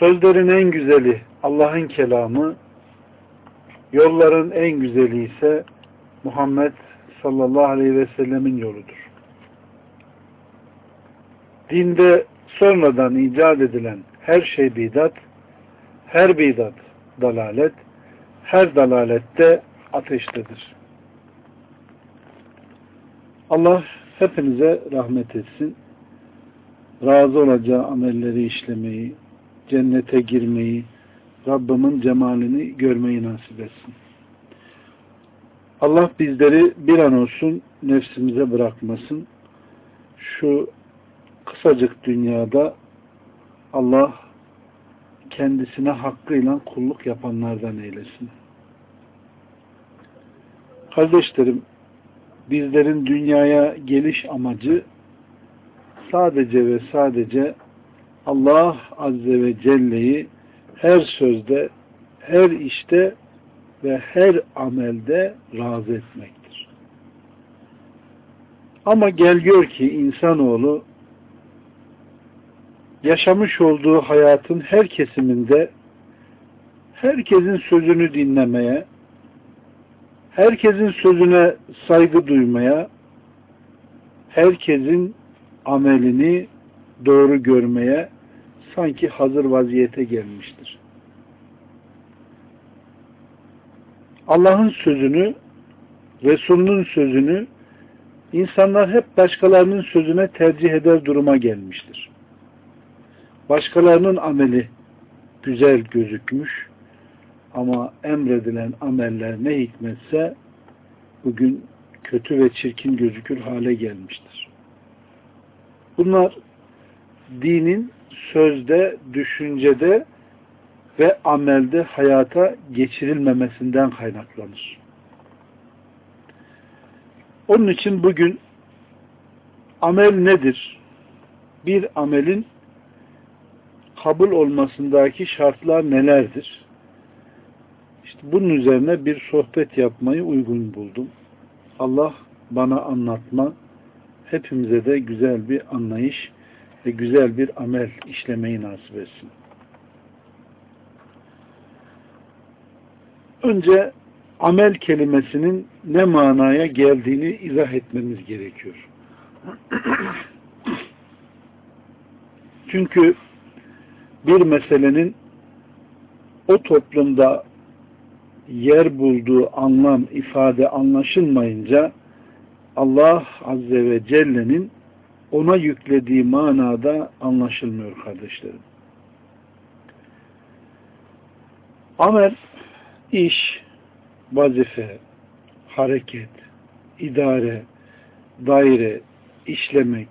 Sözlerin en güzeli Allah'ın kelamı, yolların en güzeli ise Muhammed sallallahu aleyhi ve sellemin yoludur. Dinde sonradan icat edilen her şey bidat, her bidat dalalet, her dalalette ateştedir. Allah hepinize rahmet etsin. Razı olacağı amelleri işlemeyi, cennete girmeyi, Rabbimin cemalini görmeyi nasip etsin. Allah bizleri bir an olsun nefsimize bırakmasın. Şu kısacık dünyada Allah kendisine hakkıyla kulluk yapanlardan eylesin. Kardeşlerim, bizlerin dünyaya geliş amacı sadece ve sadece Allah Azze ve Celle'yi her sözde, her işte ve her amelde razı etmektir. Ama gel gör ki insanoğlu yaşamış olduğu hayatın her kesiminde herkesin sözünü dinlemeye, herkesin sözüne saygı duymaya, herkesin amelini doğru görmeye sanki hazır vaziyete gelmiştir. Allah'ın sözünü, Resulünün sözünü insanlar hep başkalarının sözüne tercih eder duruma gelmiştir. Başkalarının ameli güzel gözükmüş ama emredilen ameller ne hikmetse bugün kötü ve çirkin gözükür hale gelmiştir. Bunlar dinin sözde, düşüncede ve amelde hayata geçirilmemesinden kaynaklanır. Onun için bugün amel nedir? Bir amelin kabul olmasındaki şartlar nelerdir? İşte bunun üzerine bir sohbet yapmayı uygun buldum. Allah bana anlatma, hepimize de güzel bir anlayış ve güzel bir amel işlemeyi nasip etsin. Önce amel kelimesinin ne manaya geldiğini izah etmemiz gerekiyor. Çünkü bir meselenin o toplumda yer bulduğu anlam, ifade anlaşılmayınca Allah Azze ve Celle'nin ona yüklediği manada anlaşılmıyor kardeşlerim. Amel, iş, vazife, hareket, idare, daire, işlemek,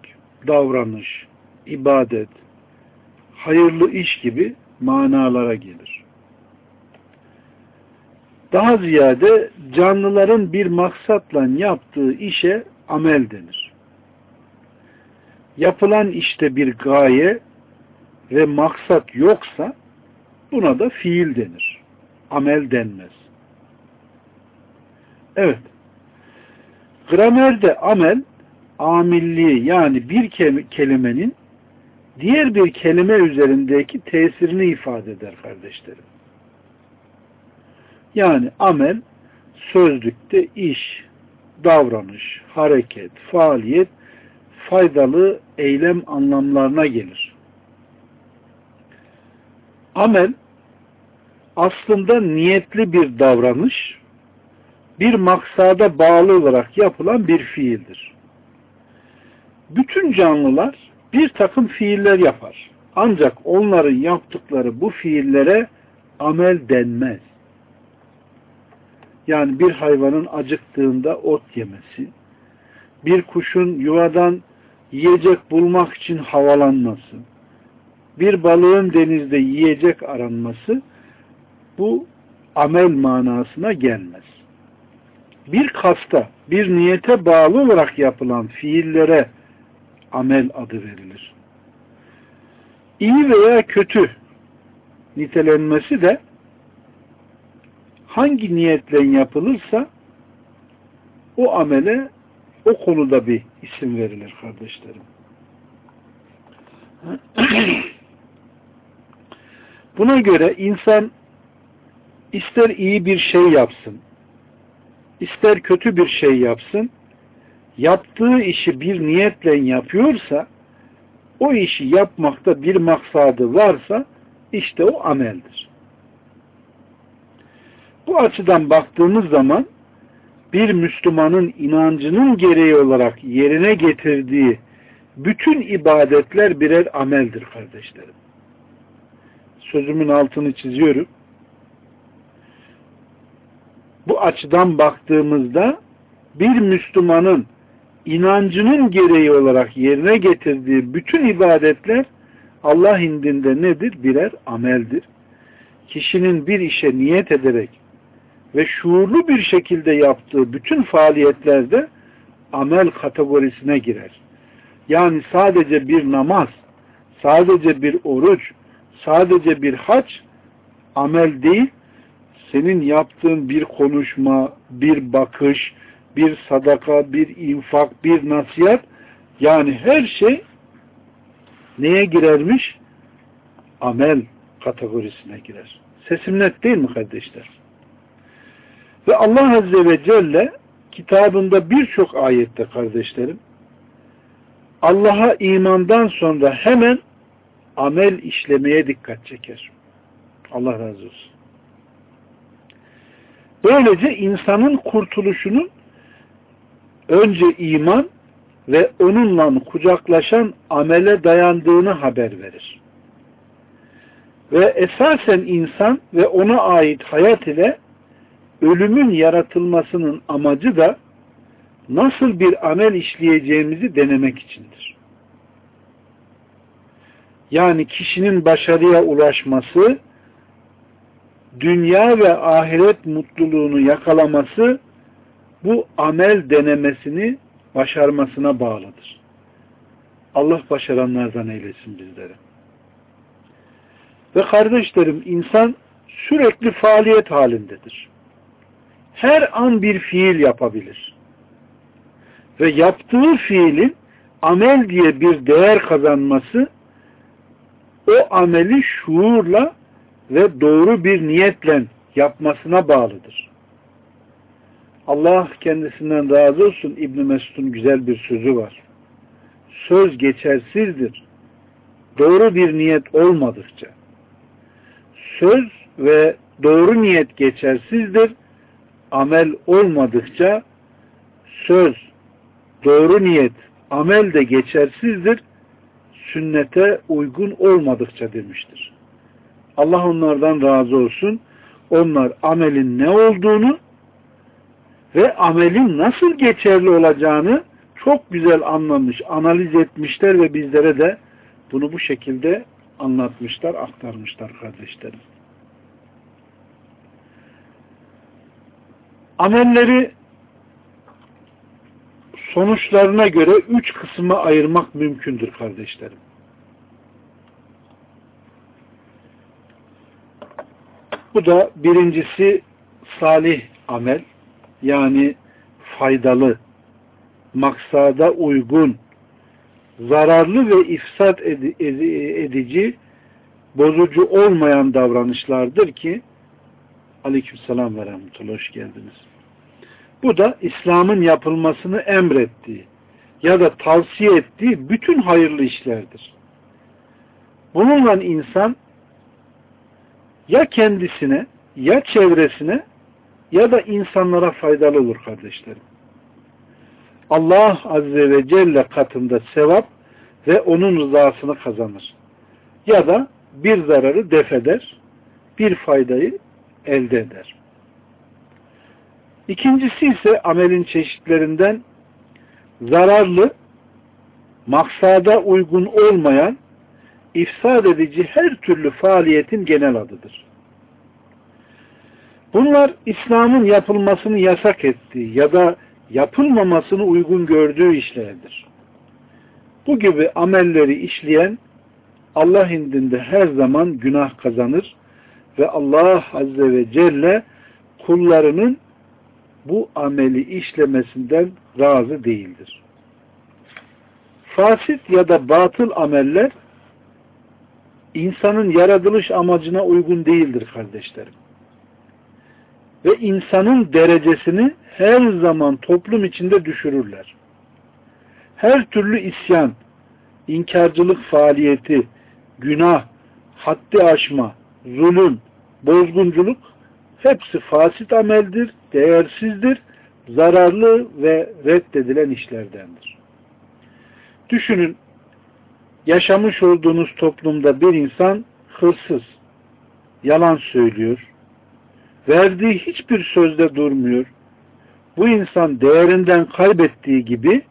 davranış, ibadet, hayırlı iş gibi manalara gelir. Daha ziyade canlıların bir maksatla yaptığı işe amel denir yapılan işte bir gaye ve maksat yoksa buna da fiil denir. Amel denmez. Evet. Gramerde amel amilliği yani bir kelimenin diğer bir kelime üzerindeki tesirini ifade eder kardeşlerim. Yani amel sözlükte iş, davranış, hareket, faaliyet faydalı eylem anlamlarına gelir. Amel aslında niyetli bir davranış, bir maksada bağlı olarak yapılan bir fiildir. Bütün canlılar bir takım fiiller yapar. Ancak onların yaptıkları bu fiillere amel denmez. Yani bir hayvanın acıktığında ot yemesi, bir kuşun yuvadan yiyecek bulmak için havalanması, bir balığın denizde yiyecek aranması bu amel manasına gelmez. Bir kasta, bir niyete bağlı olarak yapılan fiillere amel adı verilir. İyi veya kötü nitelenmesi de hangi niyetle yapılırsa o amele o konuda bir isim verilir kardeşlerim. Buna göre insan ister iyi bir şey yapsın, ister kötü bir şey yapsın, yaptığı işi bir niyetle yapıyorsa, o işi yapmakta bir maksadı varsa, işte o ameldir. Bu açıdan baktığımız zaman, bir Müslümanın inancının gereği olarak yerine getirdiği bütün ibadetler birer ameldir kardeşlerim. Sözümün altını çiziyorum. Bu açıdan baktığımızda bir Müslümanın inancının gereği olarak yerine getirdiği bütün ibadetler Allah indinde nedir? Birer ameldir. Kişinin bir işe niyet ederek ve şuurlu bir şekilde yaptığı bütün faaliyetlerde amel kategorisine girer. Yani sadece bir namaz, sadece bir oruç, sadece bir haç amel değil, senin yaptığın bir konuşma, bir bakış, bir sadaka, bir infak, bir nasihat yani her şey neye girermiş? Amel kategorisine girer. Sesim net değil mi kardeşler? Ve Allah Azze ve Celle kitabında birçok ayette kardeşlerim Allah'a imandan sonra hemen amel işlemeye dikkat çeker. Allah razı olsun. Böylece insanın kurtuluşunun önce iman ve onunla kucaklaşan amele dayandığını haber verir. Ve esasen insan ve ona ait hayat ile ölümün yaratılmasının amacı da nasıl bir amel işleyeceğimizi denemek içindir. Yani kişinin başarıya ulaşması, dünya ve ahiret mutluluğunu yakalaması bu amel denemesini başarmasına bağlıdır. Allah başaranlardan eylesin bizleri. Ve kardeşlerim insan sürekli faaliyet halindedir. Her an bir fiil yapabilir ve yaptığı fiilin amel diye bir değer kazanması o ameli şuurla ve doğru bir niyetle yapmasına bağlıdır. Allah kendisinden razı olsun İbn Mesud'un güzel bir sözü var. Söz geçersizdir. Doğru bir niyet olmadıkça. Söz ve doğru niyet geçersizdir. Amel olmadıkça söz doğru niyet, amel de geçersizdir, sünnete uygun olmadıkça demiştir. Allah onlardan razı olsun. Onlar amelin ne olduğunu ve amelin nasıl geçerli olacağını çok güzel anlamış, analiz etmişler ve bizlere de bunu bu şekilde anlatmışlar, aktarmışlar kardeşlerim. Amelleri sonuçlarına göre üç kısma ayırmak mümkündür kardeşlerim. Bu da birincisi salih amel yani faydalı, maksada uygun, zararlı ve ifsat edici, bozucu olmayan davranışlardır ki aleykümselam ve rahmetullah hoş geldiniz. Bu da İslam'ın yapılmasını emrettiği ya da tavsiye ettiği bütün hayırlı işlerdir. Bununla insan ya kendisine ya çevresine ya da insanlara faydalı olur kardeşlerim. Allah Azze ve Celle katında sevap ve onun rızasını kazanır. Ya da bir zararı defeder, bir faydayı elde eder. İkincisi ise amelin çeşitlerinden zararlı, maksada uygun olmayan, ifsad edici her türlü faaliyetin genel adıdır. Bunlar İslam'ın yapılmasını yasak ettiği ya da yapılmamasını uygun gördüğü işlerdir. Bu gibi amelleri işleyen Allah indinde her zaman günah kazanır ve Allah Azze ve Celle kullarının bu ameli işlemesinden razı değildir. Fasit ya da batıl ameller insanın yaratılış amacına uygun değildir kardeşlerim. Ve insanın derecesini her zaman toplum içinde düşürürler. Her türlü isyan, inkarcılık faaliyeti, günah, haddi aşma, zulüm, bozgunculuk hepsi fasit ameldir, değersizdir, zararlı ve reddedilen işlerdendir. Düşünün, yaşamış olduğunuz toplumda bir insan hırsız, yalan söylüyor, verdiği hiçbir sözde durmuyor. Bu insan değerinden kaybettiği gibi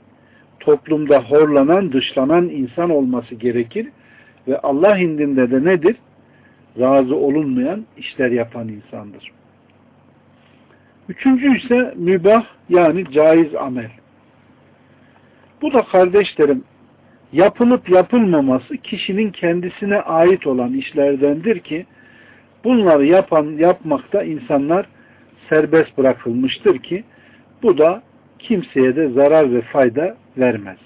toplumda horlanan, dışlanan insan olması gerekir ve Allah indinde de nedir? Razı olunmayan işler yapan insandır. Üçüncü ise mübah yani caiz amel. Bu da kardeşlerim yapılıp yapılmaması kişinin kendisine ait olan işlerdendir ki bunları yapan yapmakta insanlar serbest bırakılmıştır ki bu da kimseye de zarar ve fayda vermez.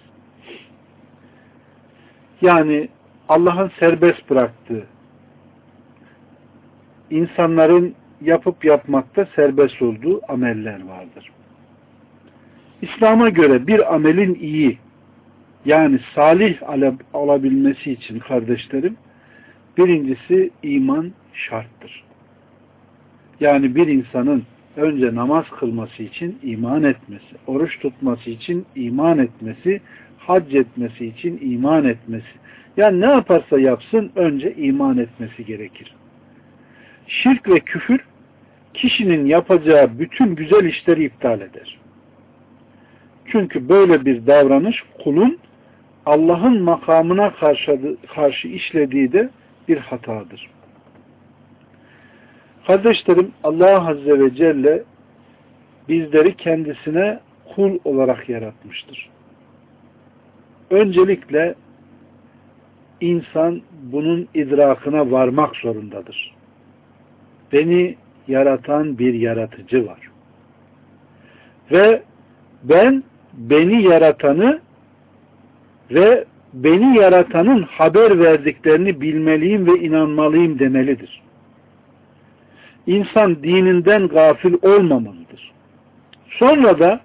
Yani Allah'ın serbest bıraktığı insanların yapıp yapmakta serbest olduğu ameller vardır. İslam'a göre bir amelin iyi yani salih olabilmesi için kardeşlerim birincisi iman şarttır. Yani bir insanın önce namaz kılması için iman etmesi, oruç tutması için iman etmesi, hac etmesi için iman etmesi. Yani ne yaparsa yapsın önce iman etmesi gerekir. Şirk ve küfür kişinin yapacağı bütün güzel işleri iptal eder. Çünkü böyle bir davranış kulun Allah'ın makamına karşı, karşı işlediği de bir hatadır. Kardeşlerim Allah Azze ve Celle bizleri kendisine kul olarak yaratmıştır. Öncelikle insan bunun idrakına varmak zorundadır. Beni yaratan bir yaratıcı var. Ve ben beni yaratanı ve beni yaratanın haber verdiklerini bilmeliyim ve inanmalıyım demelidir. İnsan dininden gafil olmamalıdır. Sonra da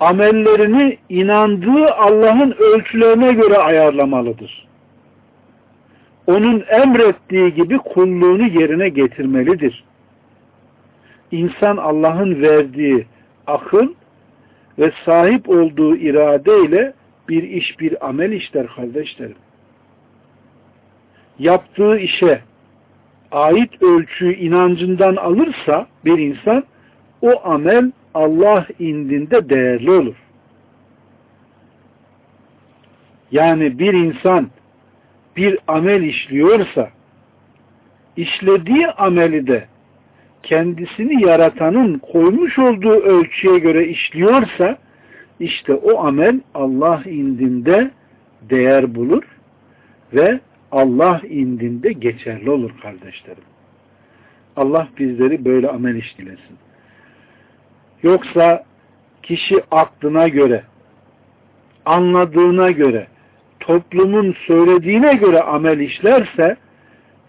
amellerini inandığı Allah'ın ölçülerine göre ayarlamalıdır. Onun emrettiği gibi kulluğunu yerine getirmelidir. İnsan Allah'ın verdiği akıl ve sahip olduğu iradeyle bir iş bir amel işler kardeşlerim. Yaptığı işe ait ölçüyü inancından alırsa bir insan o amel Allah indinde değerli olur. Yani bir insan bir amel işliyorsa işlediği ameli de kendisini yaratanın koymuş olduğu ölçüye göre işliyorsa işte o amel Allah indinde değer bulur ve Allah indinde geçerli olur kardeşlerim. Allah bizleri böyle amel işlesin. Yoksa kişi aklına göre, anladığına göre, toplumun söylediğine göre amel işlerse,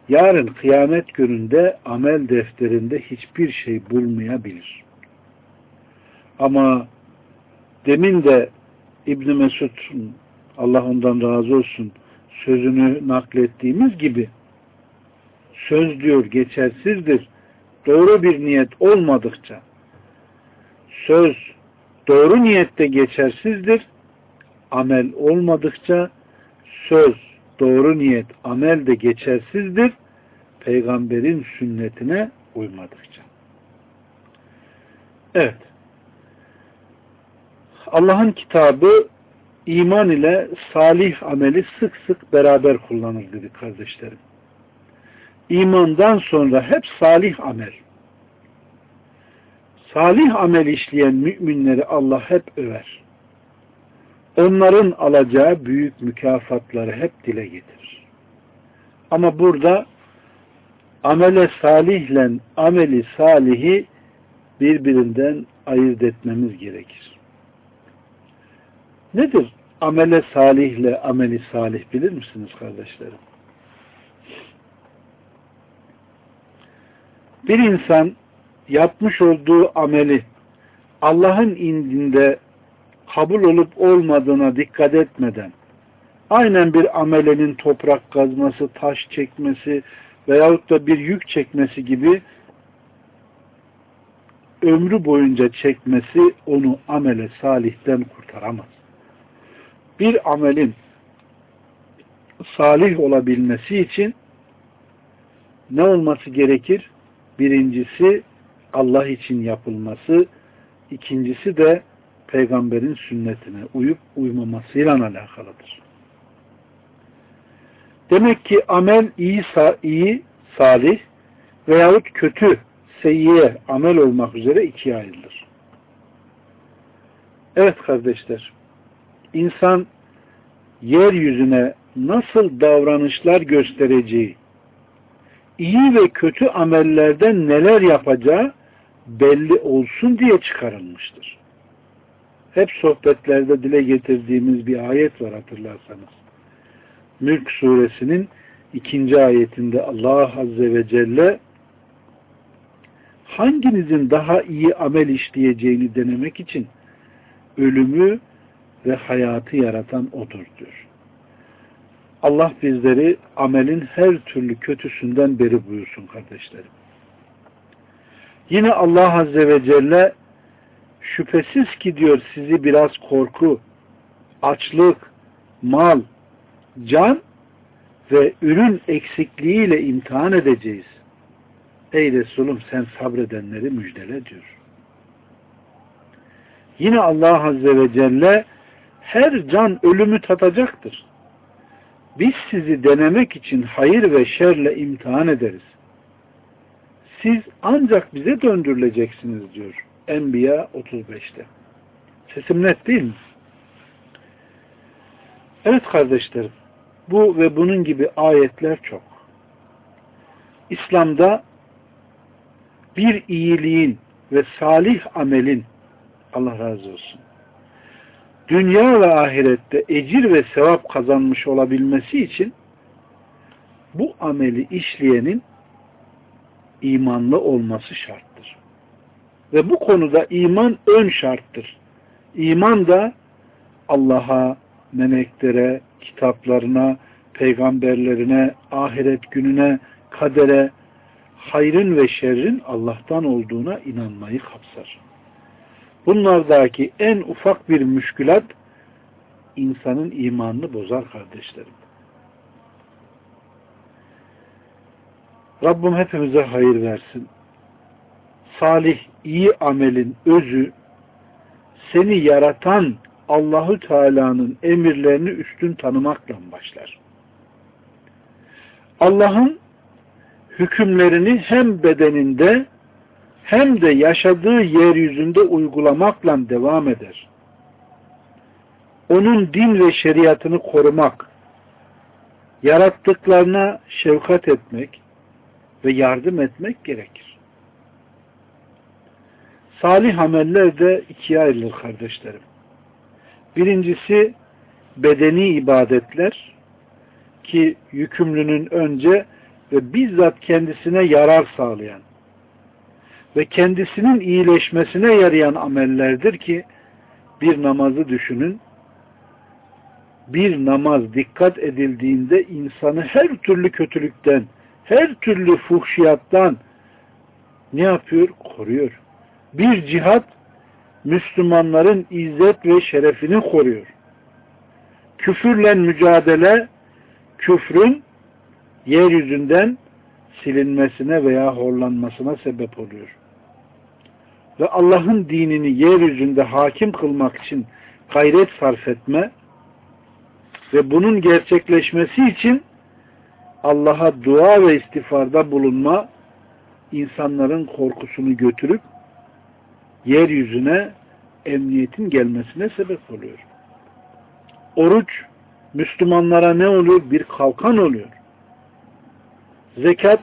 yarın kıyamet gününde amel defterinde hiçbir şey bulmayabilir. Ama demin de İbn Mesud Allah ondan razı olsun sözünü naklettiğimiz gibi söz diyor geçersizdir. Doğru bir niyet olmadıkça söz doğru niyette geçersizdir. Amel olmadıkça söz doğru niyet amel de geçersizdir. Peygamberin sünnetine uymadıkça. Evet. Allah'ın kitabı iman ile salih ameli sık sık beraber kullanır dedi kardeşlerim. İmandan sonra hep salih amel. salih amel işleyen müminleri Allah hep över. Onların alacağı büyük mükafatları hep dile getirir. Ama burada amele salihle ameli salihi birbirinden ayırt etmemiz gerekir. Nedir amele salihle ameli salih bilir misiniz kardeşlerim? Bir insan yapmış olduğu ameli Allah'ın indinde kabul olup olmadığına dikkat etmeden aynen bir amelenin toprak kazması, taş çekmesi veyahut da bir yük çekmesi gibi ömrü boyunca çekmesi onu amele salihten kurtaramaz. Bir amelin salih olabilmesi için ne olması gerekir? Birincisi Allah için yapılması, ikincisi de peygamberin sünnetine uyup uymamasıyla alakalıdır. Demek ki amel iyi, iyi salih veyahut kötü, seyyiye amel olmak üzere ikiye ayrılır. Evet kardeşler, insan yeryüzüne nasıl davranışlar göstereceği, iyi ve kötü amellerden neler yapacağı belli olsun diye çıkarılmıştır. Hep sohbetlerde dile getirdiğimiz bir ayet var hatırlarsanız. Mülk suresinin ikinci ayetinde Allah Azze ve Celle hanginizin daha iyi amel işleyeceğini denemek için ölümü ve hayatı yaratan odur diyor. Allah bizleri amelin her türlü kötüsünden beri buyursun kardeşlerim. Yine Allah Azze ve Celle şüphesiz ki diyor sizi biraz korku, açlık, mal, can ve ürün eksikliğiyle imtihan edeceğiz. Ey Resulüm sen sabredenleri müjdele diyor. Yine Allah Azze ve Celle her can ölümü tatacaktır. Biz sizi denemek için hayır ve şerle imtihan ederiz. Siz ancak bize döndürüleceksiniz diyor. Enbiya 35'te. Sesim net değil mi? Evet kardeşlerim. Bu ve bunun gibi ayetler çok. İslam'da bir iyiliğin ve salih amelin Allah razı olsun dünya ve ahirette ecir ve sevap kazanmış olabilmesi için bu ameli işleyenin imanlı olması şarttır. Ve bu konuda iman ön şarttır. İman da Allah'a, meleklere, kitaplarına, peygamberlerine, ahiret gününe, kadere, hayrın ve şerrin Allah'tan olduğuna inanmayı kapsar. Bunlardaki en ufak bir müşkülat insanın imanını bozar kardeşlerim. Rabbim hepimize hayır versin. Salih, iyi amelin özü seni yaratan Allahu Teala'nın emirlerini üstün tanımakla başlar. Allah'ın hükümlerini hem bedeninde hem de yaşadığı yeryüzünde uygulamakla devam eder. Onun din ve şeriatını korumak, yarattıklarına şefkat etmek ve yardım etmek gerekir. Salih ameller de ikiye ayrılır kardeşlerim. Birincisi bedeni ibadetler ki yükümlünün önce ve bizzat kendisine yarar sağlayan ve kendisinin iyileşmesine yarayan amellerdir ki bir namazı düşünün. Bir namaz dikkat edildiğinde insanı her türlü kötülükten, her türlü fuhşiyattan ne yapıyor? Koruyor. Bir cihat Müslümanların izzet ve şerefini koruyor. Küfürle mücadele küfrün yeryüzünden silinmesine veya horlanmasına sebep oluyor ve Allah'ın dinini yeryüzünde hakim kılmak için gayret sarf etme ve bunun gerçekleşmesi için Allah'a dua ve istiğfarda bulunma insanların korkusunu götürüp yeryüzüne emniyetin gelmesine sebep oluyor. Oruç Müslümanlara ne oluyor? Bir kalkan oluyor. Zekat,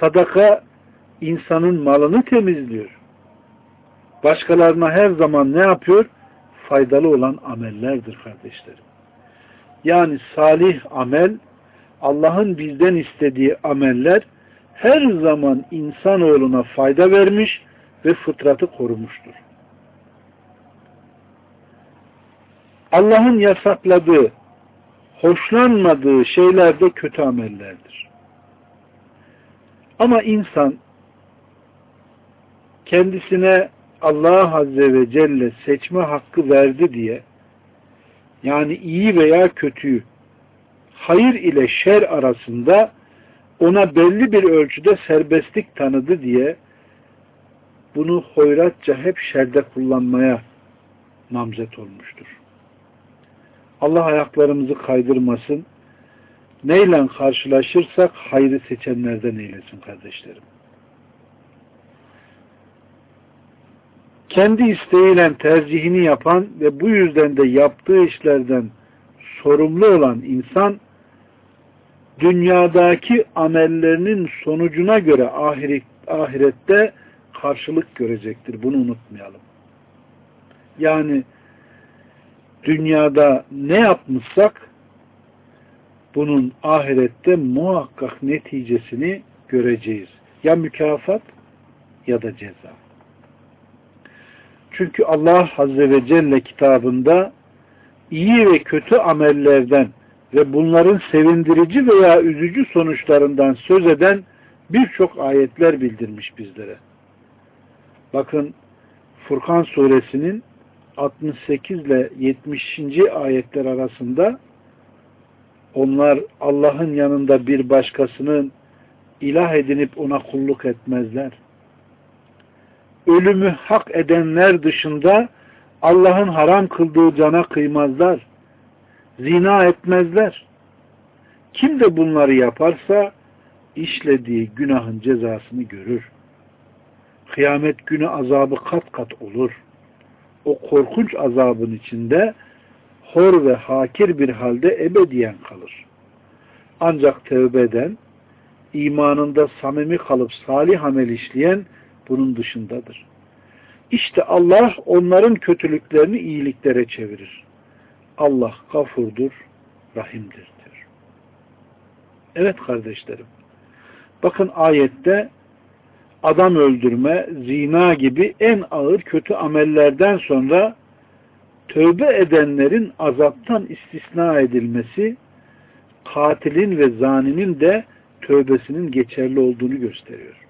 sadaka insanın malını temizliyor. Başkalarına her zaman ne yapıyor? Faydalı olan amellerdir kardeşlerim. Yani salih amel, Allah'ın bizden istediği ameller her zaman insanoğluna fayda vermiş ve fıtratı korumuştur. Allah'ın yasakladığı, hoşlanmadığı şeyler de kötü amellerdir. Ama insan kendisine Allah Azze ve Celle seçme hakkı verdi diye yani iyi veya kötüyü hayır ile şer arasında ona belli bir ölçüde serbestlik tanıdı diye bunu hoyratça hep şerde kullanmaya namzet olmuştur. Allah ayaklarımızı kaydırmasın. Neyle karşılaşırsak hayrı seçenlerden eylesin kardeşlerim. Kendi isteğiyle tercihini yapan ve bu yüzden de yaptığı işlerden sorumlu olan insan dünyadaki amellerinin sonucuna göre ahiret, ahirette karşılık görecektir. Bunu unutmayalım. Yani dünyada ne yapmışsak bunun ahirette muhakkak neticesini göreceğiz. Ya mükafat ya da ceza. Çünkü Allah Azze ve Celle kitabında iyi ve kötü amellerden ve bunların sevindirici veya üzücü sonuçlarından söz eden birçok ayetler bildirmiş bizlere. Bakın Furkan suresinin 68 ile 70. ayetler arasında onlar Allah'ın yanında bir başkasının ilah edinip ona kulluk etmezler. Ölümü hak edenler dışında Allah'ın haram kıldığı cana kıymazlar. Zina etmezler. Kim de bunları yaparsa işlediği günahın cezasını görür. Kıyamet günü azabı kat kat olur o korkunç azabın içinde hor ve hakir bir halde ebediyen kalır. Ancak tevbe eden, imanında samimi kalıp salih amel işleyen bunun dışındadır. İşte Allah onların kötülüklerini iyiliklere çevirir. Allah gafurdur, rahimdir diyor. Evet kardeşlerim. Bakın ayette adam öldürme, zina gibi en ağır kötü amellerden sonra tövbe edenlerin azaptan istisna edilmesi, katilin ve zaninin de tövbesinin geçerli olduğunu gösteriyor.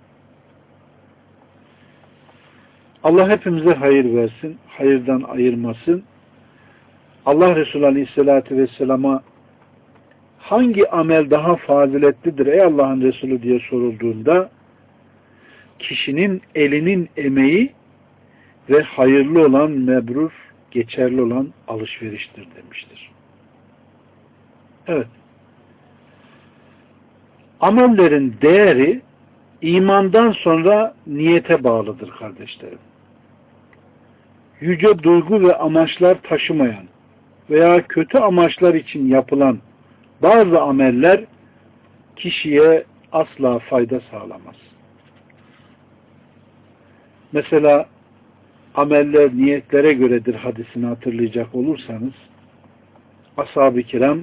Allah hepimize hayır versin, hayırdan ayırmasın. Allah Resulü Aleyhisselatü Vesselam'a hangi amel daha faziletlidir ey Allah'ın Resulü diye sorulduğunda kişinin elinin emeği ve hayırlı olan mebrur, geçerli olan alışveriştir demiştir. Evet. Amellerin değeri imandan sonra niyete bağlıdır kardeşlerim. Yüce duygu ve amaçlar taşımayan veya kötü amaçlar için yapılan bazı ameller kişiye asla fayda sağlamaz. Mesela ameller niyetlere göredir hadisini hatırlayacak olursanız ashab-ı kiram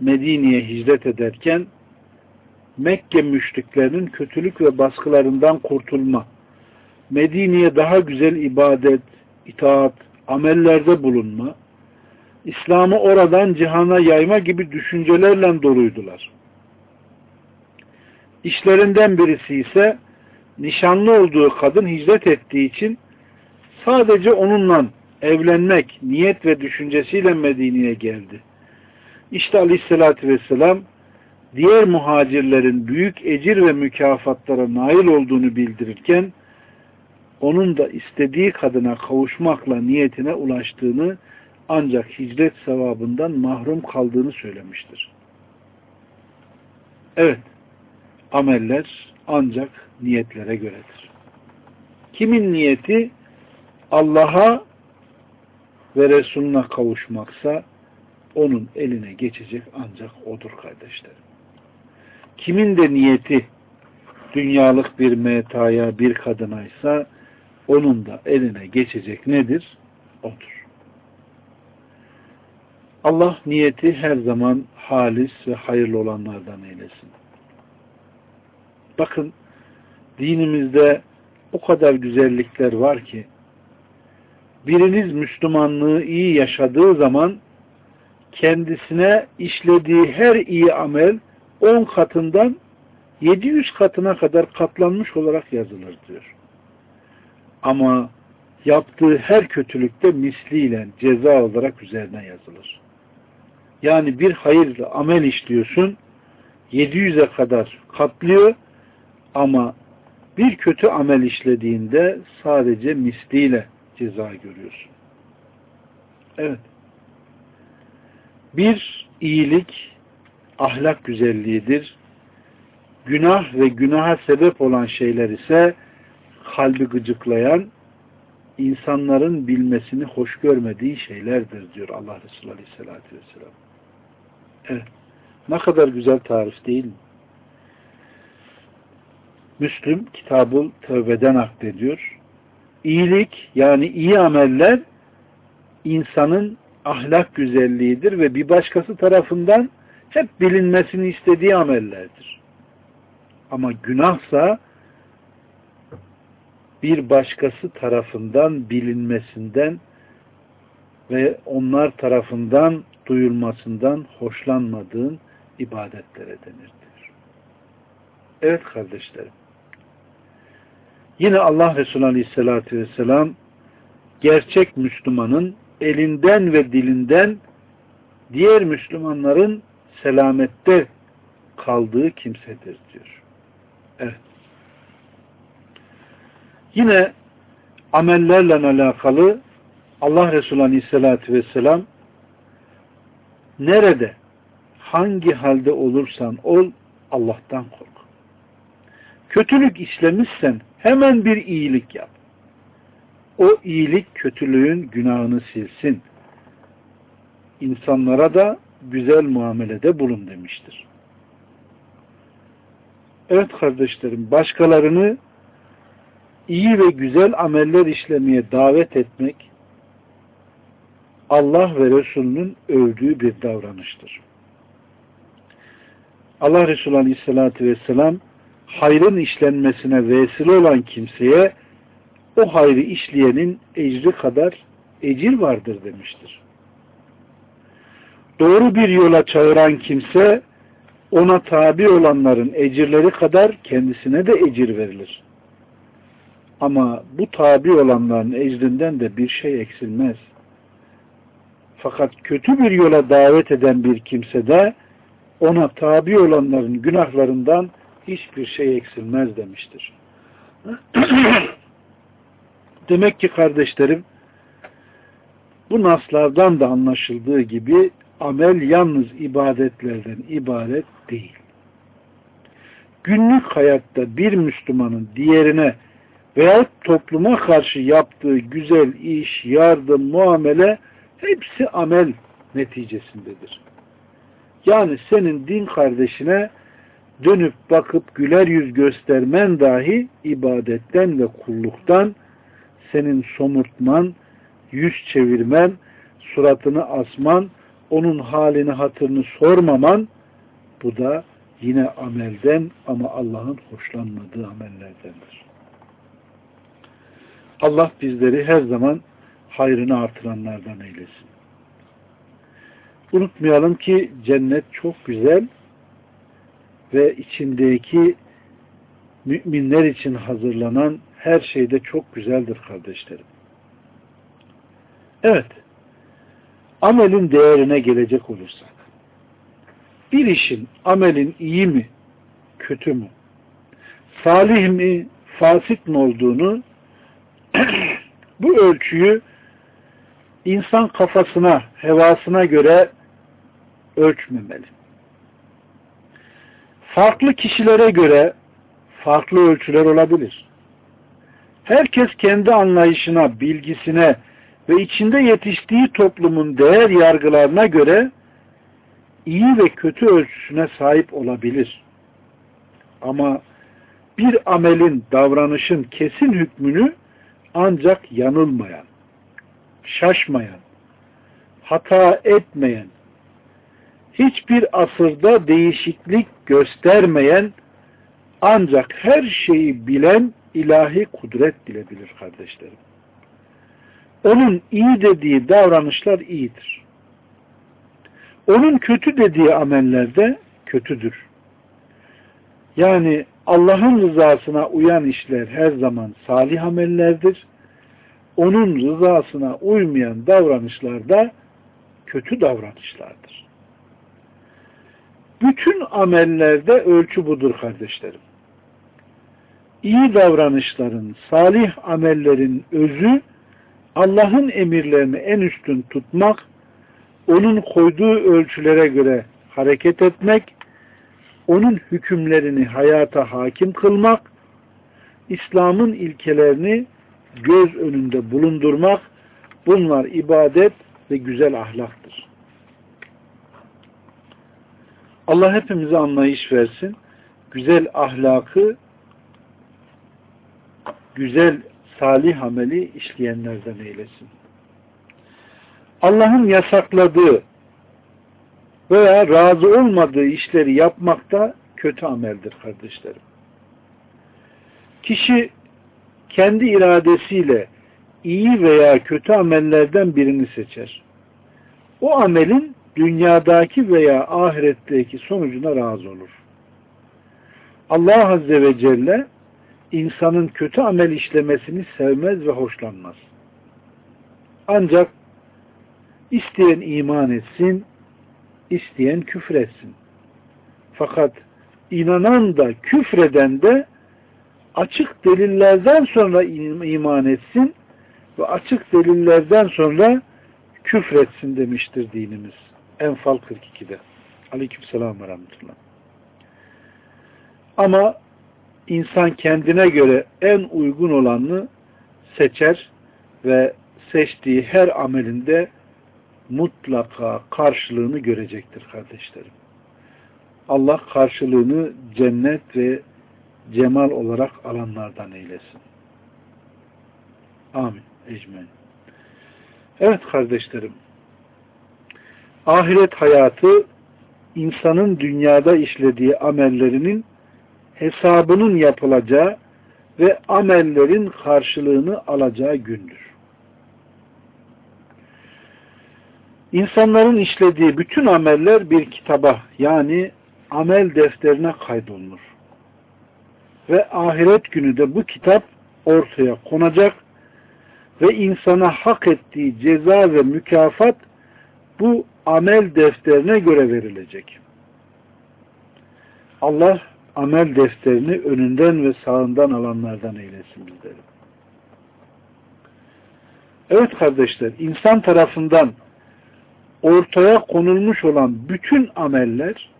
Medine'ye hicret ederken Mekke müşriklerinin kötülük ve baskılarından kurtulma, Medine'ye daha güzel ibadet, itaat, amellerde bulunma, İslam'ı oradan cihana yayma gibi düşüncelerle doluydular. İşlerinden birisi ise nişanlı olduğu kadın hicret ettiği için sadece onunla evlenmek niyet ve düşüncesiyle Medine'ye geldi. İşte aleyhissalatü vesselam diğer muhacirlerin büyük ecir ve mükafatlara nail olduğunu bildirirken onun da istediği kadına kavuşmakla niyetine ulaştığını ancak hicret sevabından mahrum kaldığını söylemiştir. Evet, ameller ancak niyetlere göredir. Kimin niyeti Allah'a ve Resulüne kavuşmaksa onun eline geçecek ancak odur kardeşlerim. Kimin de niyeti dünyalık bir metaya, bir kadınaysa onun da eline geçecek nedir? Odur. Allah niyeti her zaman halis ve hayırlı olanlardan eylesin. Bakın dinimizde o kadar güzellikler var ki biriniz Müslümanlığı iyi yaşadığı zaman kendisine işlediği her iyi amel 10 katından 700 katına kadar katlanmış olarak yazılır diyor. Ama yaptığı her kötülükte misliyle ceza olarak üzerine yazılır. Yani bir hayırlı amel işliyorsun 700'e kadar katlıyor ama bir kötü amel işlediğinde sadece misliyle ceza görüyorsun. Evet. Bir iyilik ahlak güzelliğidir. Günah ve günaha sebep olan şeyler ise kalbi gıcıklayan, insanların bilmesini hoş görmediği şeylerdir diyor Allah Resulü Aleyhisselatü Vesselam. Evet. Ne kadar güzel tarif değil mi? Müslüm kitabı tövbeden akdediyor. İyilik yani iyi ameller insanın ahlak güzelliğidir ve bir başkası tarafından hep bilinmesini istediği amellerdir. Ama günahsa bir başkası tarafından bilinmesinden ve onlar tarafından duyulmasından hoşlanmadığın ibadetlere denirdir. Evet kardeşlerim. Yine Allah Resulü Aleyhisselatü Vesselam gerçek Müslümanın elinden ve dilinden diğer Müslümanların selamette kaldığı kimsedir diyor. Evet. Yine amellerle alakalı Allah Resulü Aleyhisselatü Vesselam nerede, hangi halde olursan ol Allah'tan kork. Kötülük işlemişsen hemen bir iyilik yap. O iyilik kötülüğün günahını silsin. İnsanlara da güzel muamelede bulun demiştir. Evet kardeşlerim, başkalarını iyi ve güzel ameller işlemeye davet etmek Allah ve Resulünün övdüğü bir davranıştır. Allah Resulü Aleyhisselatü Vesselam hayrın işlenmesine vesile olan kimseye o hayrı işleyenin ecri kadar ecir vardır demiştir. Doğru bir yola çağıran kimse ona tabi olanların ecirleri kadar kendisine de ecir verilir. Ama bu tabi olanların ecrinden de bir şey eksilmez. Fakat kötü bir yola davet eden bir kimse de ona tabi olanların günahlarından hiçbir şey eksilmez demiştir. Demek ki kardeşlerim bu naslardan da anlaşıldığı gibi amel yalnız ibadetlerden ibaret değil. Günlük hayatta bir Müslümanın diğerine veya topluma karşı yaptığı güzel iş, yardım, muamele hepsi amel neticesindedir. Yani senin din kardeşine dönüp bakıp güler yüz göstermen dahi ibadetten ve kulluktan senin somurtman, yüz çevirmen, suratını asman, onun halini hatırını sormaman bu da yine amelden ama Allah'ın hoşlanmadığı amellerdendir. Allah bizleri her zaman hayrını artıranlardan eylesin. Unutmayalım ki cennet çok güzel ve içindeki müminler için hazırlanan her şeyde çok güzeldir kardeşlerim. Evet, amelin değerine gelecek olursak, bir işin, amelin iyi mi, kötü mü, salih mi, fasit mi olduğunu bu ölçüyü insan kafasına, hevasına göre ölçmemeli. Farklı kişilere göre farklı ölçüler olabilir. Herkes kendi anlayışına, bilgisine ve içinde yetiştiği toplumun değer yargılarına göre iyi ve kötü ölçüsüne sahip olabilir. Ama bir amelin, davranışın kesin hükmünü ancak yanılmayan, şaşmayan, hata etmeyen, hiçbir asırda değişiklik göstermeyen, ancak her şeyi bilen ilahi kudret bilebilir kardeşlerim. Onun iyi dediği davranışlar iyidir. Onun kötü dediği ameller de kötüdür. Yani Allah'ın rızasına uyan işler her zaman salih amellerdir. Onun rızasına uymayan davranışlar da kötü davranışlardır. Bütün amellerde ölçü budur kardeşlerim. İyi davranışların, salih amellerin özü Allah'ın emirlerini en üstün tutmak, onun koyduğu ölçülere göre hareket etmek, onun hükümlerini hayata hakim kılmak, İslam'ın ilkelerini göz önünde bulundurmak, bunlar ibadet ve güzel ahlaktır. Allah hepimize anlayış versin. Güzel ahlakı, güzel salih ameli işleyenlerden eylesin. Allah'ın yasakladığı veya razı olmadığı işleri yapmakta kötü ameldir kardeşlerim. Kişi kendi iradesiyle iyi veya kötü amellerden birini seçer. O amelin dünyadaki veya ahiretteki sonucuna razı olur. Allah Azze ve Celle insanın kötü amel işlemesini sevmez ve hoşlanmaz. Ancak isteyen iman etsin, isteyen küfretsin. Fakat inanan da küfreden de açık delillerden sonra iman etsin ve açık delillerden sonra küfretsin demiştir dinimiz. Enfal 42'de. Aleykümselam ve rahmetullah. Ama insan kendine göre en uygun olanını seçer ve seçtiği her amelinde mutlaka karşılığını görecektir kardeşlerim. Allah karşılığını cennet ve cemal olarak alanlardan eylesin. Amin. Ecmen. Evet kardeşlerim. Ahiret hayatı insanın dünyada işlediği amellerinin hesabının yapılacağı ve amellerin karşılığını alacağı gündür. İnsanların işlediği bütün ameller bir kitaba yani amel defterine kaydolunur. Ve ahiret günü de bu kitap ortaya konacak ve insana hak ettiği ceza ve mükafat bu amel defterine göre verilecek. Allah amel defterini önünden ve sağından alanlardan eylesin bizleri. Evet kardeşler, insan tarafından ortaya konulmuş olan bütün ameller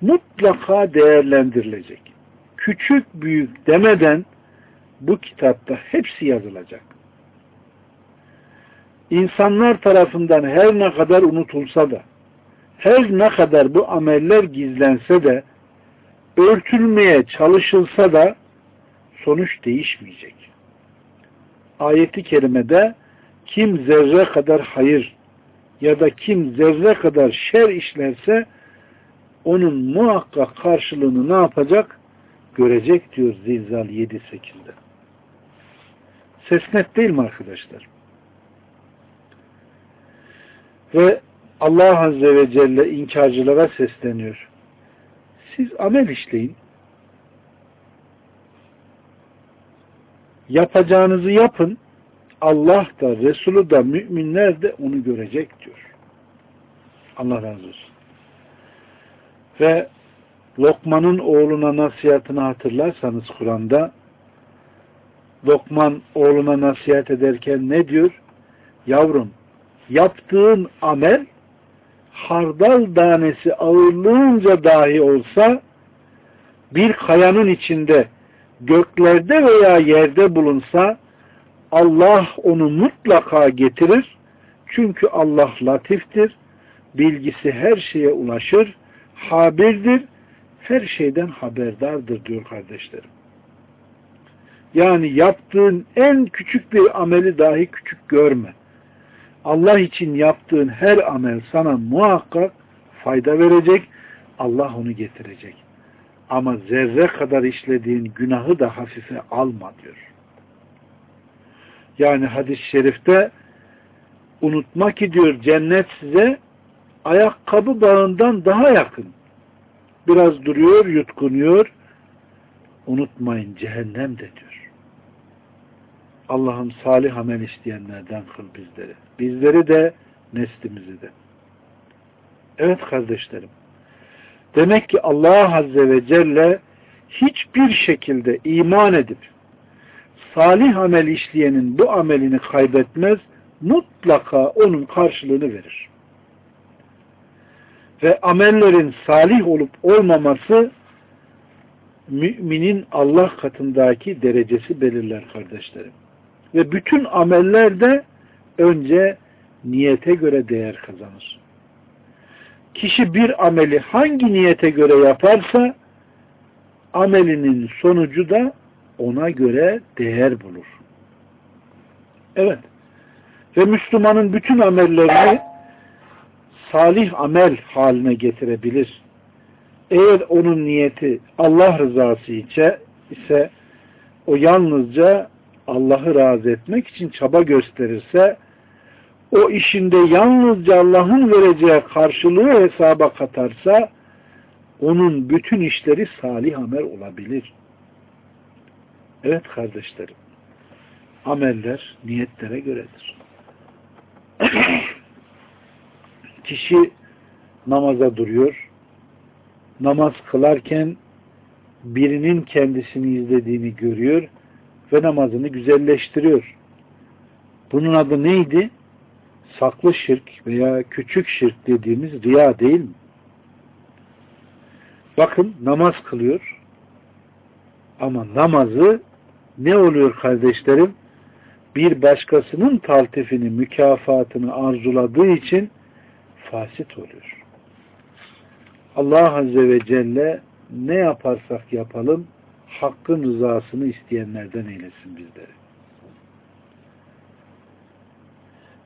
mutlaka değerlendirilecek. Küçük büyük demeden bu kitapta hepsi yazılacak. İnsanlar tarafından her ne kadar unutulsa da, her ne kadar bu ameller gizlense de, örtülmeye çalışılsa da sonuç değişmeyecek. Ayeti kerimede kim zerre kadar hayır ya da kim zerre kadar şer işlerse onun muhakkak karşılığını ne yapacak? Görecek diyor Zilzal 7-8'de. Ses net değil mi arkadaşlar? Ve Allah Azze ve Celle inkarcılara sesleniyor. Siz amel işleyin. Yapacağınızı yapın. Allah da, Resulü da, müminler de onu görecek diyor. Allah razı olsun. Ve Lokman'ın oğluna nasihatını hatırlarsanız Kur'an'da Lokman oğluna nasihat ederken ne diyor? Yavrum yaptığın amel hardal tanesi ağırlığınca dahi olsa bir kayanın içinde göklerde veya yerde bulunsa Allah onu mutlaka getirir. Çünkü Allah latiftir. Bilgisi her şeye ulaşır. Habirdir. Her şeyden haberdardır diyor kardeşlerim. Yani yaptığın en küçük bir ameli dahi küçük görme. Allah için yaptığın her amel sana muhakkak fayda verecek. Allah onu getirecek. Ama zerre kadar işlediğin günahı da hafife alma diyor. Yani hadis-i şerifte unutma ki diyor cennet size ayakkabı bağından daha yakın. Biraz duruyor, yutkunuyor. Unutmayın cehennem de diyor. Allah'ım salih amel isteyenlerden kıl bizleri. Bizleri de neslimizi de. Evet kardeşlerim. Demek ki Allah Azze ve Celle hiçbir şekilde iman edip salih amel işleyenin bu amelini kaybetmez, mutlaka onun karşılığını verir. Ve amellerin salih olup olmaması müminin Allah katındaki derecesi belirler kardeşlerim. Ve bütün ameller de önce niyete göre değer kazanır. Kişi bir ameli hangi niyete göre yaparsa amelinin sonucu da ona göre değer bulur. Evet. Ve Müslümanın bütün amellerini salih amel haline getirebilir. Eğer onun niyeti Allah rızası ise, ise o yalnızca Allah'ı razı etmek için çaba gösterirse o işinde yalnızca Allah'ın vereceği karşılığı hesaba katarsa onun bütün işleri salih amel olabilir. Evet kardeşlerim. Ameller niyetlere göredir. Kişi namaza duruyor. Namaz kılarken birinin kendisini izlediğini görüyor ve namazını güzelleştiriyor. Bunun adı neydi? Saklı şirk veya küçük şirk dediğimiz riya değil mi? Bakın namaz kılıyor ama namazı ne oluyor kardeşlerim? Bir başkasının taltifini, mükafatını arzuladığı için fasit oluyor. Allah Azze ve Celle ne yaparsak yapalım hakkın rızasını isteyenlerden eylesin bizleri.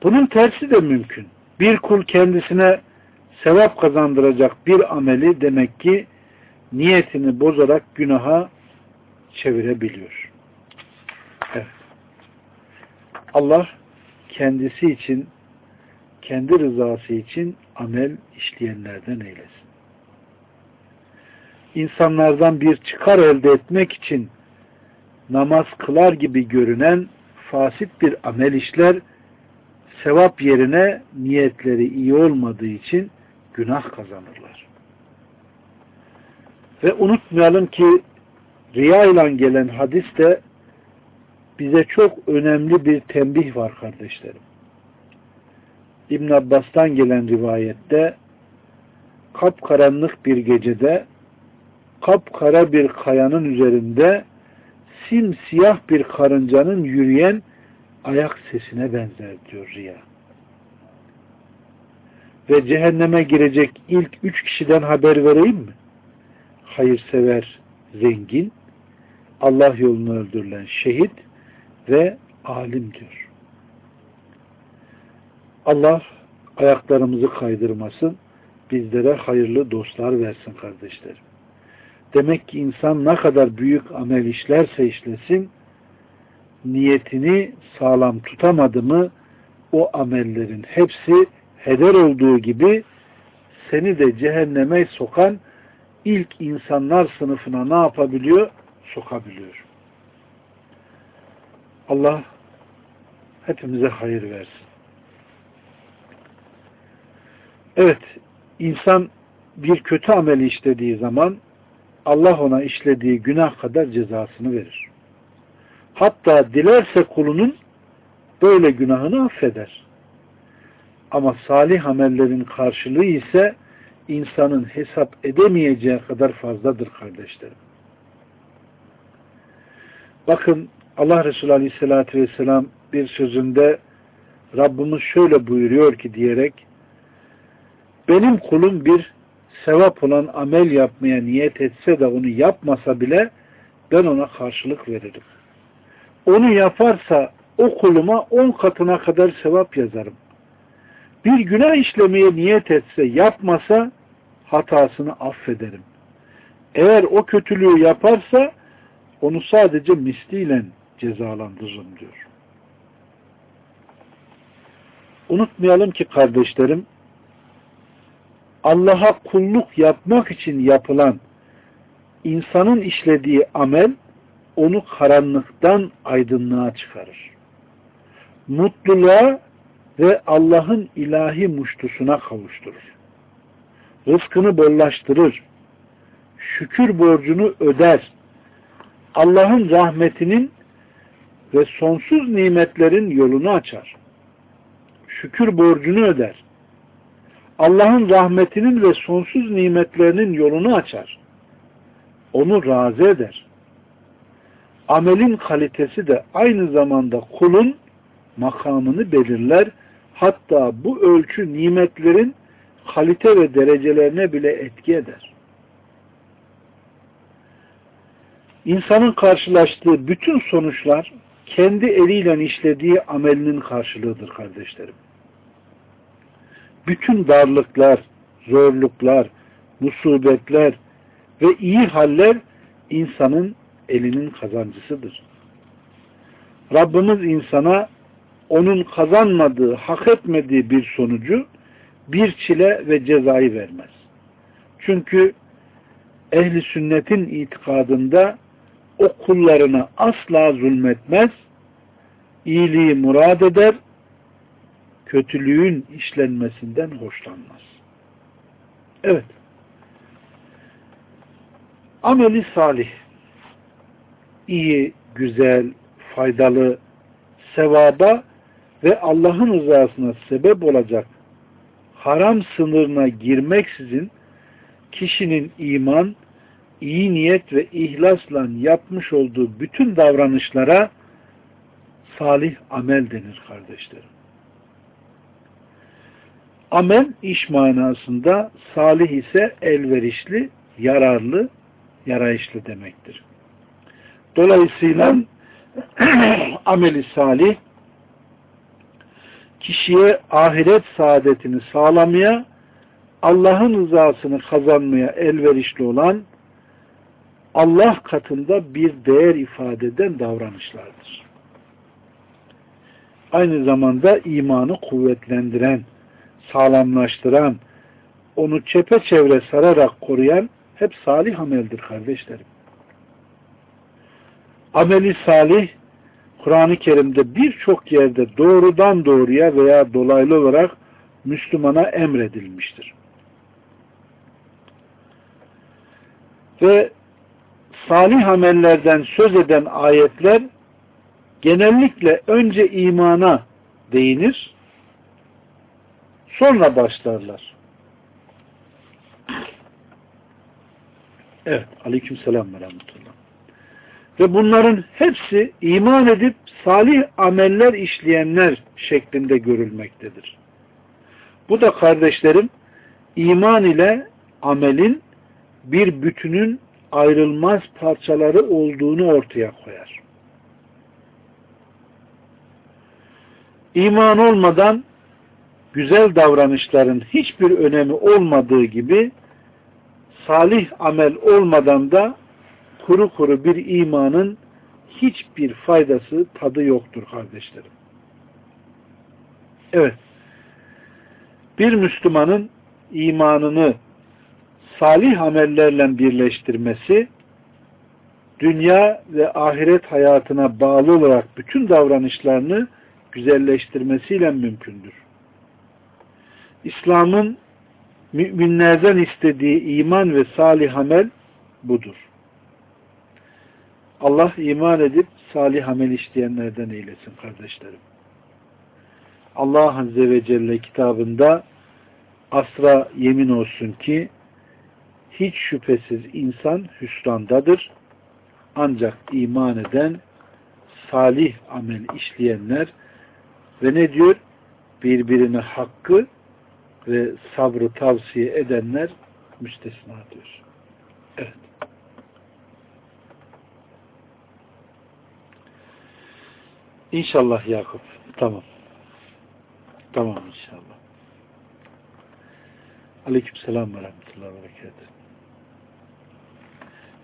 Bunun tersi de mümkün. Bir kul kendisine sevap kazandıracak bir ameli demek ki niyetini bozarak günaha çevirebiliyor. Evet. Allah kendisi için kendi rızası için amel işleyenlerden eylesin. İnsanlardan bir çıkar elde etmek için namaz kılar gibi görünen fasit bir amel işler, sevap yerine niyetleri iyi olmadığı için günah kazanırlar. Ve unutmayalım ki riya ile gelen hadiste bize çok önemli bir tembih var kardeşlerim. İbn Abbas'tan gelen rivayette kapkaranlık bir gecede kapkara bir kayanın üzerinde simsiyah bir karıncanın yürüyen ayak sesine benzer diyor Riya. Ve cehenneme girecek ilk üç kişiden haber vereyim mi? Hayırsever, zengin, Allah yolunu öldürülen şehit ve alim diyor. Allah ayaklarımızı kaydırmasın, bizlere hayırlı dostlar versin kardeşlerim. Demek ki insan ne kadar büyük amel işlerse işlesin, niyetini sağlam tutamadı mı, o amellerin hepsi heder olduğu gibi seni de cehenneme sokan ilk insanlar sınıfına ne yapabiliyor? Sokabiliyor. Allah hepimize hayır versin. Evet, insan bir kötü ameli işlediği zaman Allah ona işlediği günah kadar cezasını verir. Hatta dilerse kulunun böyle günahını affeder. Ama salih amellerin karşılığı ise insanın hesap edemeyeceği kadar fazladır kardeşlerim. Bakın Allah Resulü Aleyhisselatü Vesselam bir sözünde Rabbimiz şöyle buyuruyor ki diyerek benim kulum bir sevap olan amel yapmaya niyet etse de onu yapmasa bile ben ona karşılık veririm. Onu yaparsa o kuluma on katına kadar sevap yazarım. Bir günah işlemeye niyet etse yapmasa hatasını affederim. Eğer o kötülüğü yaparsa onu sadece misliyle cezalandırırım diyor. Unutmayalım ki kardeşlerim Allah'a kulluk yapmak için yapılan insanın işlediği amel onu karanlıktan aydınlığa çıkarır. Mutluluğa ve Allah'ın ilahi muştusuna kavuşturur. Rızkını bollaştırır. Şükür borcunu öder. Allah'ın rahmetinin ve sonsuz nimetlerin yolunu açar. Şükür borcunu öder. Allah'ın rahmetinin ve sonsuz nimetlerinin yolunu açar. Onu razı eder. Amelin kalitesi de aynı zamanda kulun makamını belirler. Hatta bu ölçü nimetlerin kalite ve derecelerine bile etki eder. İnsanın karşılaştığı bütün sonuçlar kendi eliyle işlediği amelinin karşılığıdır kardeşlerim. Bütün darlıklar, zorluklar, musibetler ve iyi haller insanın elinin kazancısıdır. Rabbimiz insana onun kazanmadığı, hak etmediği bir sonucu bir çile ve cezayı vermez. Çünkü ehli sünnetin itikadında o kullarına asla zulmetmez, iyiliği murad eder, kötülüğün işlenmesinden hoşlanmaz. Evet. Ameli salih, iyi, güzel, faydalı, sevaba ve Allah'ın rızasına sebep olacak haram sınırına girmeksizin kişinin iman, iyi niyet ve ihlasla yapmış olduğu bütün davranışlara salih amel denir kardeşlerim. Amel iş manasında, salih ise elverişli, yararlı, yarayışlı demektir. Dolayısıyla ameli salih kişiye ahiret saadetini sağlamaya, Allah'ın rızasını kazanmaya elverişli olan Allah katında bir değer ifade eden davranışlardır. Aynı zamanda imanı kuvvetlendiren, sağlamlaştıran, onu çepeçevre sararak koruyan hep salih ameldir kardeşlerim. Ameli salih Kur'an-ı Kerim'de birçok yerde doğrudan doğruya veya dolaylı olarak Müslümana emredilmiştir. Ve salih amellerden söz eden ayetler genellikle önce imana değinir, sonra başlarlar. Evet, aleyküm selam ve rahmetullah. Ve bunların hepsi iman edip salih ameller işleyenler şeklinde görülmektedir. Bu da kardeşlerim iman ile amelin bir bütünün ayrılmaz parçaları olduğunu ortaya koyar. İman olmadan güzel davranışların hiçbir önemi olmadığı gibi salih amel olmadan da kuru kuru bir imanın hiçbir faydası, tadı yoktur kardeşlerim. Evet. Bir Müslümanın imanını salih amellerle birleştirmesi, dünya ve ahiret hayatına bağlı olarak bütün davranışlarını güzelleştirmesiyle mümkündür. İslam'ın müminlerden istediği iman ve salih amel budur. Allah iman edip salih amel işleyenlerden eylesin kardeşlerim. Allah Azze ve Celle kitabında asra yemin olsun ki hiç şüphesiz insan hüsrandadır. Ancak iman eden salih amel işleyenler ve ne diyor? Birbirine hakkı ve sabrı tavsiye edenler müstesna diyor. Evet. İnşallah Yakup. Tamam. Tamam inşallah. Aleyküm selam ve rahmetullahi ve berekatuhu.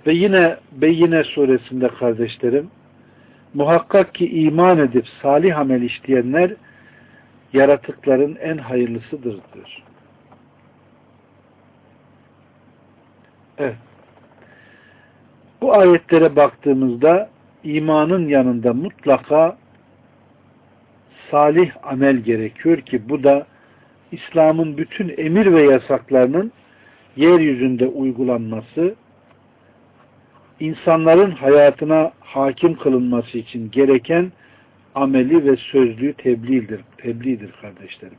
Ve yine Beyyine suresinde kardeşlerim muhakkak ki iman edip salih amel işleyenler yaratıkların en hayırlısıdır diyor. Evet. Bu ayetlere baktığımızda imanın yanında mutlaka salih amel gerekiyor ki bu da İslam'ın bütün emir ve yasaklarının yeryüzünde uygulanması, insanların hayatına hakim kılınması için gereken ameli ve sözlüğü tebliğdir, tebliğdir kardeşlerim.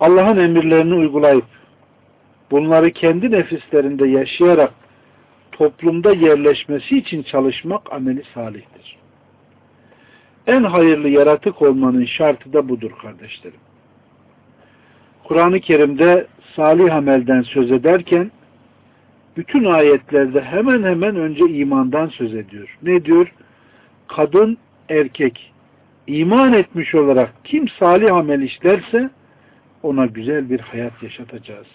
Allah'ın emirlerini uygulayıp bunları kendi nefislerinde yaşayarak toplumda yerleşmesi için çalışmak ameli salihtir. En hayırlı yaratık olmanın şartı da budur kardeşlerim. Kur'an-ı Kerim'de salih amelden söz ederken bütün ayetlerde hemen hemen önce imandan söz ediyor. Ne diyor? Kadın, erkek iman etmiş olarak kim salih amel işlerse ona güzel bir hayat yaşatacağız.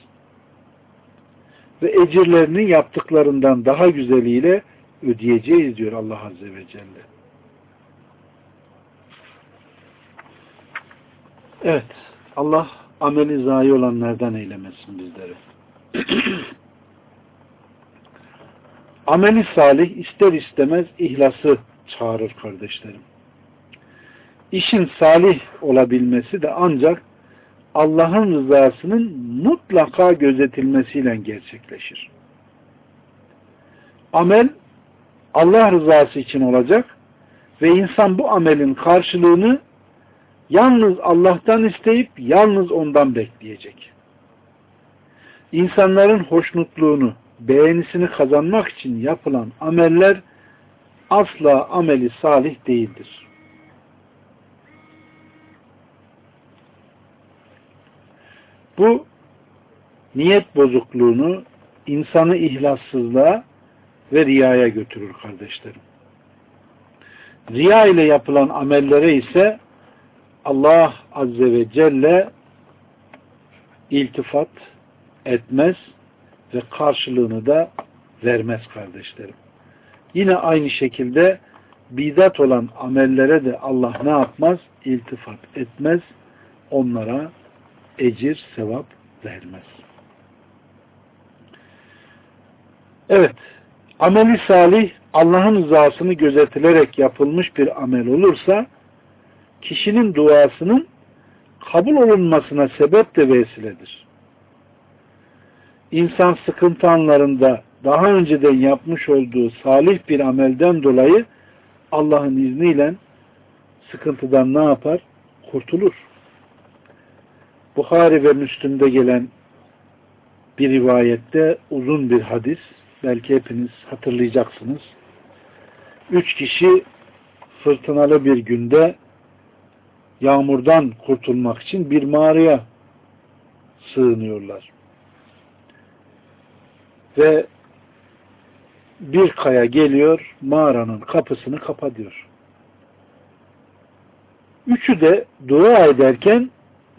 Ve ecirlerini yaptıklarından daha güzeliyle ödeyeceğiz diyor Allah Azze ve Celle. Evet. Allah ameli zayi olanlardan eylemesin bizleri. ameli salih ister istemez ihlası çağırır kardeşlerim. İşin salih olabilmesi de ancak Allah'ın rızasının mutlaka gözetilmesiyle gerçekleşir. Amel Allah rızası için olacak ve insan bu amelin karşılığını yalnız Allah'tan isteyip yalnız ondan bekleyecek. İnsanların hoşnutluğunu, beğenisini kazanmak için yapılan ameller asla ameli salih değildir. Bu niyet bozukluğunu insanı ihlassızlığa ve riyaya götürür kardeşlerim. Riya ile yapılan amellere ise Allah Azze ve Celle iltifat etmez ve karşılığını da vermez kardeşlerim. Yine aynı şekilde bidat olan amellere de Allah ne yapmaz? İltifat etmez. Onlara ecir, sevap vermez. Evet, ameli salih Allah'ın rızasını gözetilerek yapılmış bir amel olursa kişinin duasının kabul olunmasına sebep de vesiledir. İnsan sıkıntı anlarında daha önceden yapmış olduğu salih bir amelden dolayı Allah'ın izniyle sıkıntıdan ne yapar? Kurtulur. Bukhari ve Müslüm'de gelen bir rivayette uzun bir hadis. Belki hepiniz hatırlayacaksınız. Üç kişi fırtınalı bir günde yağmurdan kurtulmak için bir mağaraya sığınıyorlar. Ve bir kaya geliyor, mağaranın kapısını kapatıyor. Üçü de dua ederken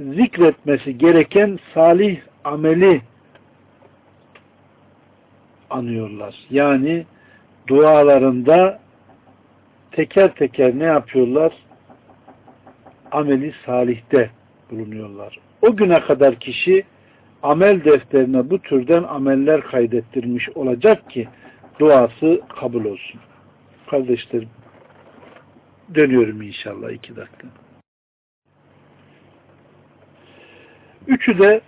zikretmesi gereken salih ameli anıyorlar. Yani dualarında teker teker ne yapıyorlar? Ameli salihte bulunuyorlar. O güne kadar kişi amel defterine bu türden ameller kaydettirmiş olacak ki duası kabul olsun. Kardeşlerim dönüyorum inşallah iki dakika. Üçü de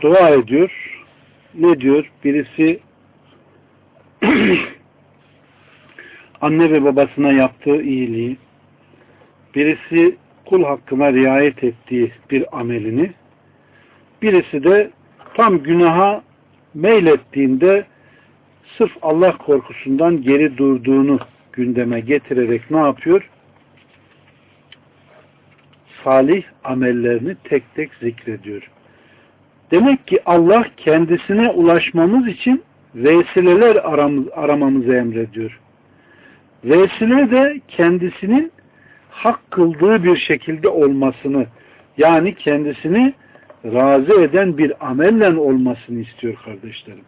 dua ediyor. Ne diyor? Birisi anne ve babasına yaptığı iyiliği, birisi kul hakkına riayet ettiği bir amelini, birisi de tam günaha meylettiğinde sırf Allah korkusundan geri durduğunu gündeme getirerek ne yapıyor? Salih amellerini tek tek zikrediyor. Demek ki Allah kendisine ulaşmamız için vesileler aramız, aramamızı emrediyor. Vesile de kendisinin hak kıldığı bir şekilde olmasını yani kendisini razı eden bir amelle olmasını istiyor kardeşlerim.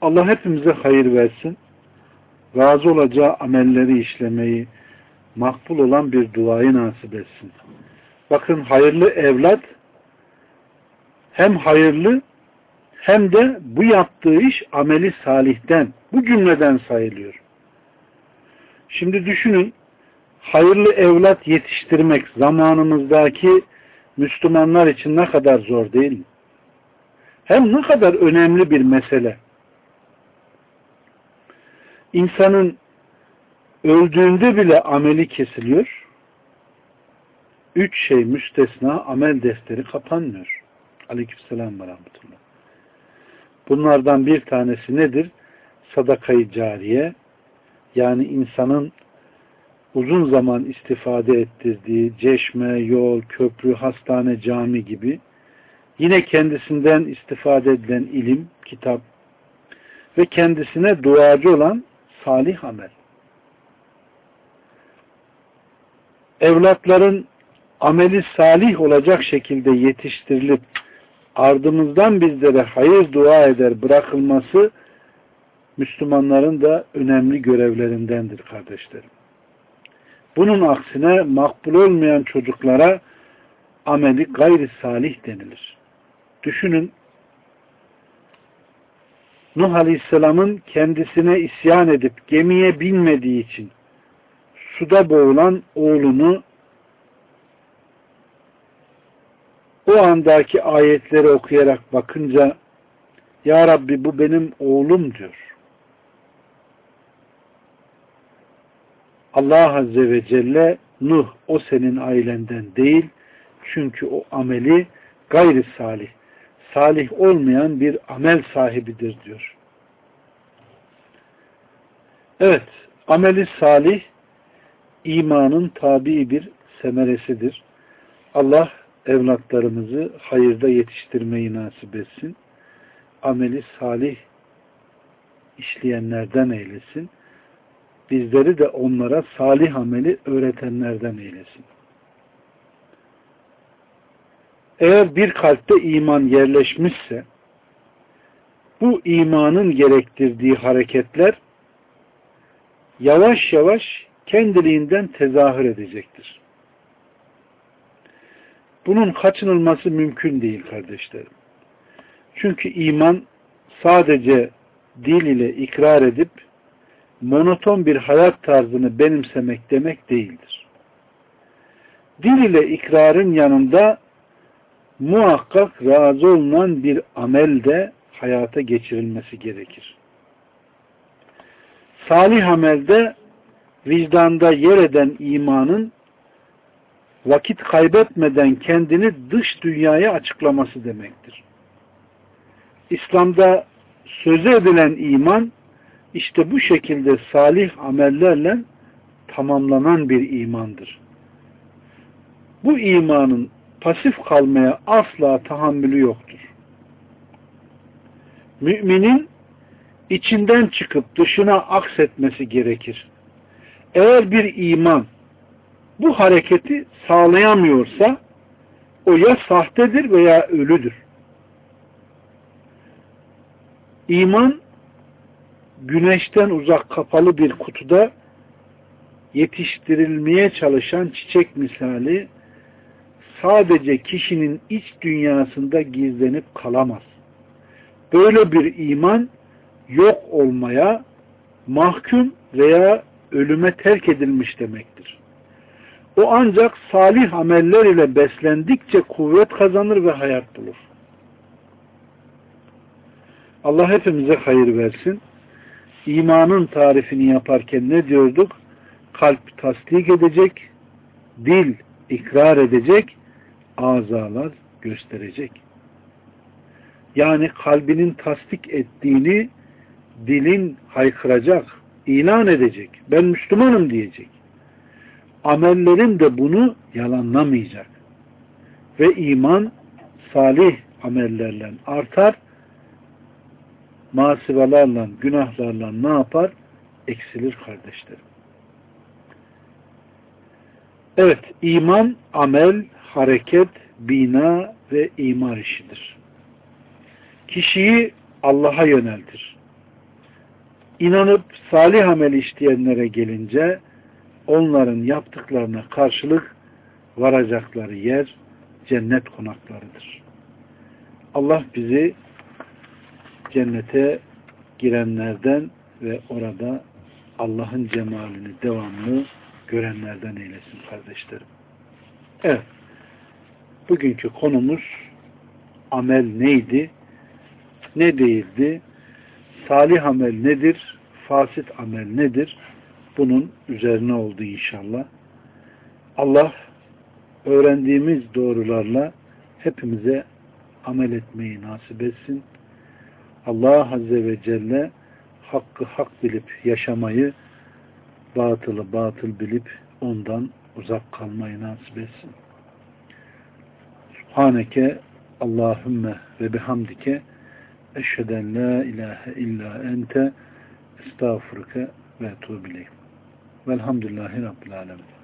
Allah hepimize hayır versin. Razı olacağı amelleri işlemeyi, makbul olan bir duayı nasip etsin. Bakın hayırlı evlat hem hayırlı hem de bu yaptığı iş ameli salihten, bu cümleden sayılıyor. Şimdi düşünün, hayırlı evlat yetiştirmek zamanımızdaki Müslümanlar için ne kadar zor değil mi? Hem ne kadar önemli bir mesele. İnsanın öldüğünde bile ameli kesiliyor. Üç şey müstesna amel defteri kapanmıyor. Aleykümselam ve rahmetullah. Bunlardan bir tanesi nedir? Sadakayı cariye. Yani insanın uzun zaman istifade ettirdiği ceşme, yol, köprü, hastane, cami gibi yine kendisinden istifade edilen ilim, kitap ve kendisine duacı olan salih amel. Evlatların ameli salih olacak şekilde yetiştirilip ardımızdan bizlere hayır dua eder bırakılması Müslümanların da önemli görevlerindendir kardeşlerim. Bunun aksine makbul olmayan çocuklara ameli gayri salih denilir. Düşünün Nuh Aleyhisselam'ın kendisine isyan edip gemiye binmediği için suda boğulan oğlunu o andaki ayetleri okuyarak bakınca Ya Rabbi bu benim oğlum diyor. Allah Azze ve Celle Nuh o senin ailenden değil çünkü o ameli gayri salih salih olmayan bir amel sahibidir diyor. Evet, ameli salih imanın tabi bir semeresidir. Allah evlatlarımızı hayırda yetiştirmeyi nasip etsin. Ameli salih işleyenlerden eylesin. Bizleri de onlara salih ameli öğretenlerden eylesin. Eğer bir kalpte iman yerleşmişse bu imanın gerektirdiği hareketler yavaş yavaş kendiliğinden tezahür edecektir. Bunun kaçınılması mümkün değil kardeşlerim. Çünkü iman sadece dil ile ikrar edip monoton bir hayat tarzını benimsemek demek değildir. Dil ile ikrarın yanında muhakkak razı olunan bir amel de hayata geçirilmesi gerekir. Salih amelde vicdanda yer eden imanın vakit kaybetmeden kendini dış dünyaya açıklaması demektir. İslam'da söze edilen iman işte bu şekilde salih amellerle tamamlanan bir imandır. Bu imanın pasif kalmaya asla tahammülü yoktur. Müminin içinden çıkıp dışına aksetmesi gerekir. Eğer bir iman bu hareketi sağlayamıyorsa o ya sahtedir veya ölüdür. İman güneşten uzak kapalı bir kutuda yetiştirilmeye çalışan çiçek misali sadece kişinin iç dünyasında gizlenip kalamaz. Böyle bir iman yok olmaya mahkum veya ölüme terk edilmiş demektir. O ancak salih ameller ile beslendikçe kuvvet kazanır ve hayat bulur. Allah hepimize hayır versin. İmanın tarifini yaparken ne diyorduk? Kalp tasdik edecek, dil ikrar edecek, azalar gösterecek. yani kalbinin tasdik ettiğini dilin haykıracak, ilan edecek. Ben Müslümanım diyecek. Amellerin de bunu yalanlamayacak. Ve iman salih amellerle artar. Masivalarla, günahlarla ne yapar? Eksilir kardeşlerim. Evet, iman, amel, hareket, bina ve imar işidir. Kişiyi Allah'a yöneltir. İnanıp salih amel işleyenlere gelince onların yaptıklarına karşılık varacakları yer cennet konaklarıdır. Allah bizi cennete girenlerden ve orada Allah'ın cemalini devamlı görenlerden eylesin kardeşlerim. Evet. Bugünkü konumuz amel neydi? Ne değildi? Salih amel nedir? Fasit amel nedir? Bunun üzerine oldu inşallah. Allah öğrendiğimiz doğrularla hepimize amel etmeyi nasip etsin. Allah Azze ve Celle hakkı hak bilip yaşamayı, batılı batıl bilip ondan uzak kalmayı nasip etsin. Subhaneke Allahümme ve bihamdike eşheden la ilahe illa ente estağfurke ve etubileyim. Velhamdülillahi Rabbil Alemin.